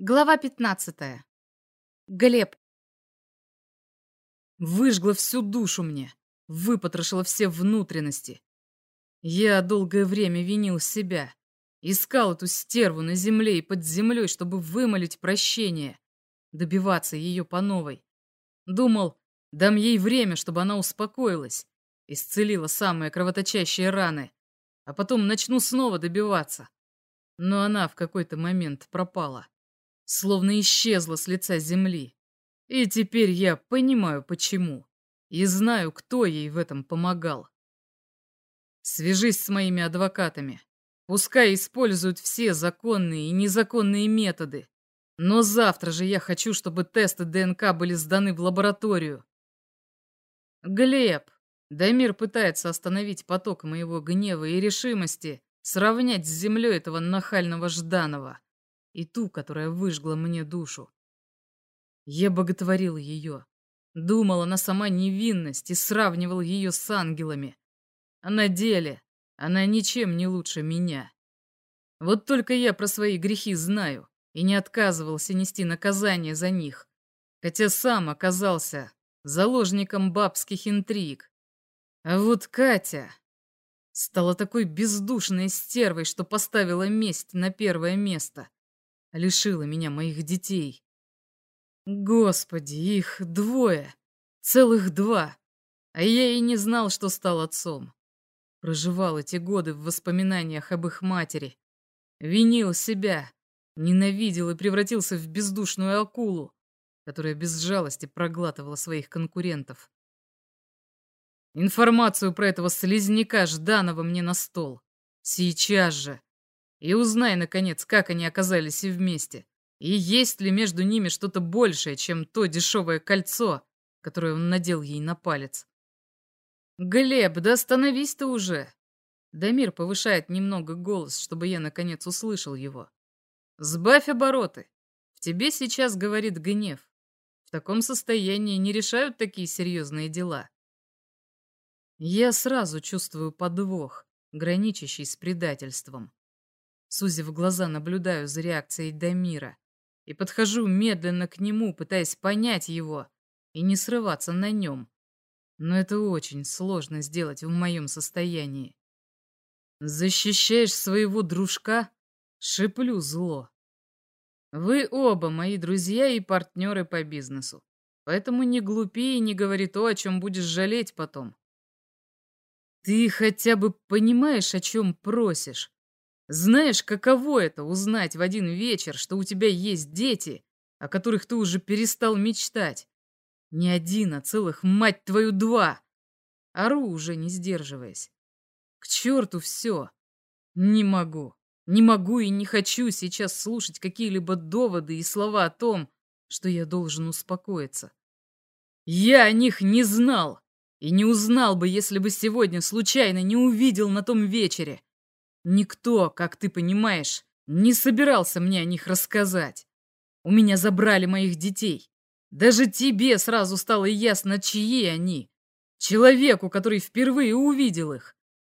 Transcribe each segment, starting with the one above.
Глава 15. Глеб. Выжгла всю душу мне, выпотрошила все внутренности. Я долгое время винил себя, искал эту стерву на земле и под землей, чтобы вымолить прощение, добиваться ее по новой. Думал, дам ей время, чтобы она успокоилась, исцелила самые кровоточащие раны, а потом начну снова добиваться. Но она в какой-то момент пропала словно исчезла с лица земли. И теперь я понимаю, почему. И знаю, кто ей в этом помогал. Свяжись с моими адвокатами. Пускай используют все законные и незаконные методы. Но завтра же я хочу, чтобы тесты ДНК были сданы в лабораторию. Глеб, Дамир пытается остановить поток моего гнева и решимости, сравнять с землей этого нахального Жданова и ту, которая выжгла мне душу. Я боготворил ее, думал, она сама невинность и сравнивал ее с ангелами. А на деле она ничем не лучше меня. Вот только я про свои грехи знаю и не отказывался нести наказание за них, хотя сам оказался заложником бабских интриг. А вот Катя стала такой бездушной стервой, что поставила месть на первое место лишила меня моих детей. Господи, их двое, целых два, а я и не знал, что стал отцом. Проживал эти годы в воспоминаниях об их матери. Винил себя, ненавидел и превратился в бездушную акулу, которая без жалости проглатывала своих конкурентов. Информацию про этого слизняка Жданова мне на стол. Сейчас же. И узнай, наконец, как они оказались вместе. И есть ли между ними что-то большее, чем то дешевое кольцо, которое он надел ей на палец. «Глеб, да остановись ты уже!» Дамир повышает немного голос, чтобы я, наконец, услышал его. «Сбавь обороты. В тебе сейчас говорит гнев. В таком состоянии не решают такие серьезные дела». Я сразу чувствую подвох, граничащий с предательством. Сузив глаза, наблюдаю за реакцией Дамира и подхожу медленно к нему, пытаясь понять его и не срываться на нем. Но это очень сложно сделать в моем состоянии. «Защищаешь своего дружка?» — шиплю зло. «Вы оба мои друзья и партнеры по бизнесу, поэтому не глупи и не говори то, о чем будешь жалеть потом. Ты хотя бы понимаешь, о чем просишь?» Знаешь, каково это узнать в один вечер, что у тебя есть дети, о которых ты уже перестал мечтать? Не один, а целых, мать твою, два. Ору, уже не сдерживаясь. К черту все. Не могу. Не могу и не хочу сейчас слушать какие-либо доводы и слова о том, что я должен успокоиться. Я о них не знал. И не узнал бы, если бы сегодня случайно не увидел на том вечере. Никто, как ты понимаешь, не собирался мне о них рассказать. У меня забрали моих детей. Даже тебе сразу стало ясно, чьи они. Человеку, который впервые увидел их.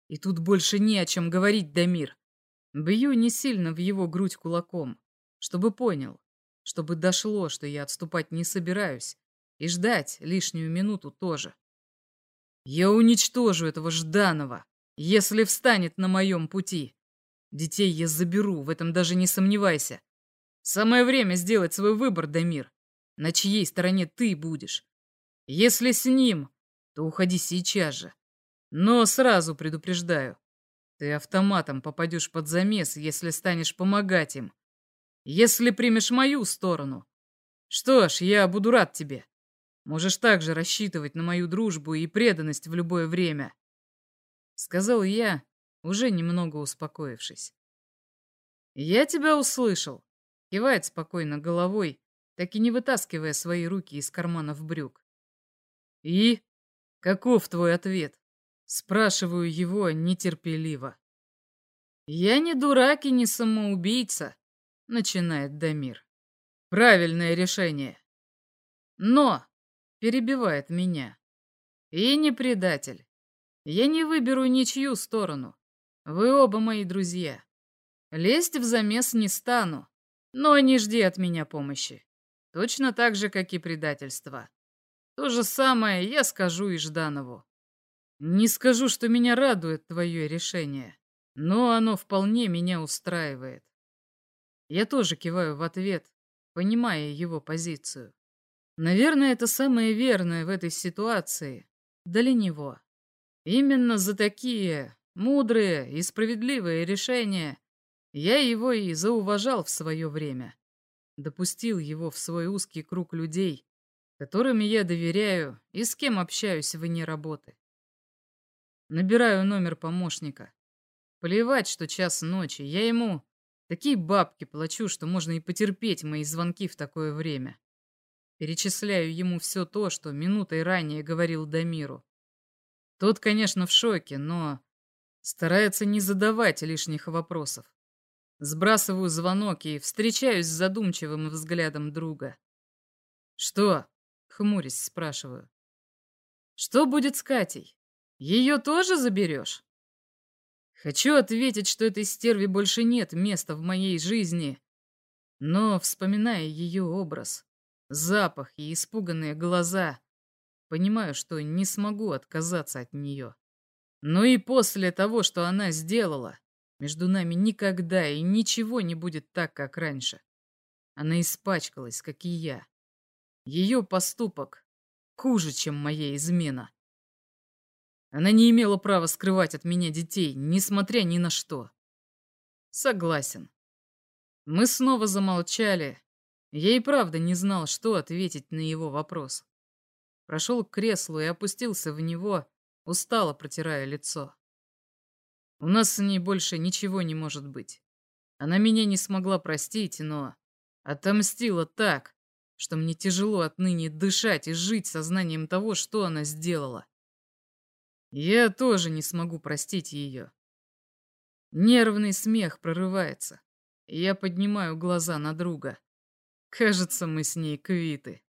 И тут больше не о чем говорить, Дамир. Бью не сильно в его грудь кулаком, чтобы понял, чтобы дошло, что я отступать не собираюсь, и ждать лишнюю минуту тоже. Я уничтожу этого Жданова, если встанет на моем пути. Детей я заберу, в этом даже не сомневайся. Самое время сделать свой выбор, Дамир. На чьей стороне ты будешь? Если с ним, то уходи сейчас же. Но сразу предупреждаю, ты автоматом попадешь под замес, если станешь помогать им. Если примешь мою сторону. Что ж, я буду рад тебе. Можешь также рассчитывать на мою дружбу и преданность в любое время сказал я, уже немного успокоившись. «Я тебя услышал», — кивает спокойно головой, так и не вытаскивая свои руки из карманов брюк. «И? Каков твой ответ?» — спрашиваю его нетерпеливо. «Я не дурак и не самоубийца», — начинает Дамир. «Правильное решение». «Но», — перебивает меня, — «и не предатель. Я не выберу ничью сторону. Вы оба мои друзья. Лезть в замес не стану. Но не жди от меня помощи. Точно так же, как и предательство. То же самое я скажу и Жданову. Не скажу, что меня радует твое решение, но оно вполне меня устраивает. Я тоже киваю в ответ, понимая его позицию. Наверное, это самое верное в этой ситуации для него. Именно за такие мудрые и справедливые решения я его и зауважал в свое время. Допустил его в свой узкий круг людей, которым я доверяю и с кем общаюсь вне работы. Набираю номер помощника. Плевать, что час ночи, я ему такие бабки плачу, что можно и потерпеть мои звонки в такое время. Перечисляю ему все то, что минутой ранее говорил Дамиру. Тот, конечно, в шоке, но старается не задавать лишних вопросов. Сбрасываю звонок и встречаюсь с задумчивым взглядом друга. «Что?» — хмурясь спрашиваю. «Что будет с Катей? Ее тоже заберешь?» Хочу ответить, что этой стерве больше нет места в моей жизни, но, вспоминая ее образ, запах и испуганные глаза, понимаю, что не смогу отказаться от нее. Но и после того, что она сделала, между нами никогда и ничего не будет так, как раньше. Она испачкалась, как и я. Ее поступок хуже, чем моя измена. Она не имела права скрывать от меня детей, несмотря ни на что. Согласен. Мы снова замолчали. Я и правда не знал, что ответить на его вопрос. Прошел к креслу и опустился в него, устало протирая лицо. У нас с ней больше ничего не может быть. Она меня не смогла простить, но отомстила так, что мне тяжело отныне дышать и жить сознанием того, что она сделала. Я тоже не смогу простить ее. Нервный смех прорывается, я поднимаю глаза на друга. Кажется, мы с ней квиты.